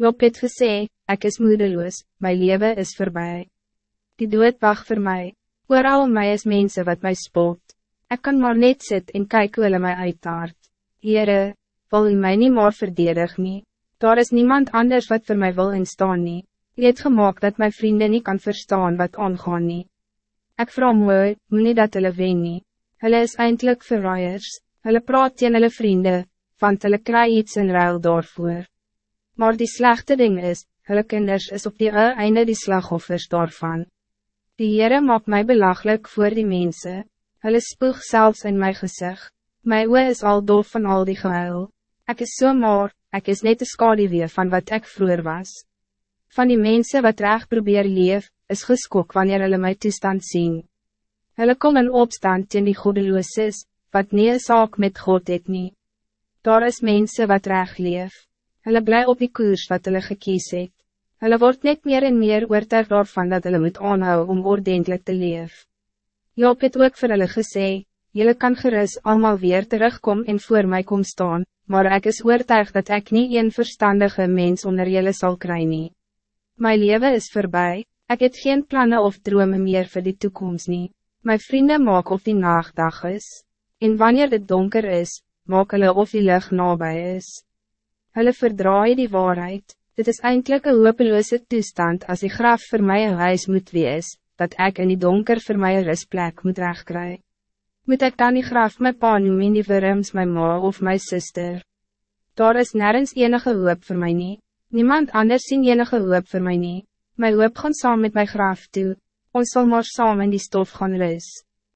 Job het gesê, ek is moedeloos, my leven is voorbij. Die dood wacht voor mij. Ooral om mij is mensen wat mij spot. Ik kan maar net sit en kyk hoe hulle my uittaart. Heere, wil u mij niet meer verdedig nie. Daar is niemand anders wat voor mij wil instaan nie. U het gemaakt dat mijn vrienden niet kan verstaan wat aangaan nie. Ek vraag mooi, moet nie dat hulle wen nie. Hulle is eindelijk verraaiers, hulle praat teen hulle vrienden, want hulle kry iets in ruil daarvoor. Maar die slechte ding is, hulle kinders is op die einde die slagoffers daarvan. Die Heere maak mij belachelijk voor die mensen. Hulle spoeg zelfs in mijn gezicht. Mijn oe is al doof van al die gehuil. Ik is so maar, ik is net de skaduwee van wat ik vroeger was. Van die mensen wat recht probeer leef, is geskok wanneer hulle my toestand zien. Hulle kom in opstand teen die goedeloos is, wat nie een saak met God het nie. Daar is mensen wat recht leef. Hulle bly op die koers wat hulle gekies het. Hulle word net meer en meer oortuig daarvan dat hulle moet aanhou om ordentelijk te leef. Job het ook vir hulle gesê, Julle kan gerus allemaal weer terugkom en voor mij kom staan, maar ik is oortuig dat ik niet een verstandige mens onder jullie zal krijgen. Mijn leven is voorbij, ik heb geen plannen of dromen meer voor de toekomst niet. Mijn vrienden maken of die nachtdag is. En wanneer het donker is, maken hulle of die lucht nabij is. Hulle verdraaien die waarheid. Dit is eindelijk een hopeloze toestand als die graf voor mij een huis moet wees, dat ik in die donker voor mij een rustplek moet wegkrijgen. Moet ik dan die graf mijn pa noem in die verrims mijn ma of mijn zuster? Daar is nergens enige hoop voor mij niet. Niemand anders zien enige hoop voor mij niet. Mijn hoop gaan samen met mijn graf toe. Ons zal maar samen in die stof gaan rust.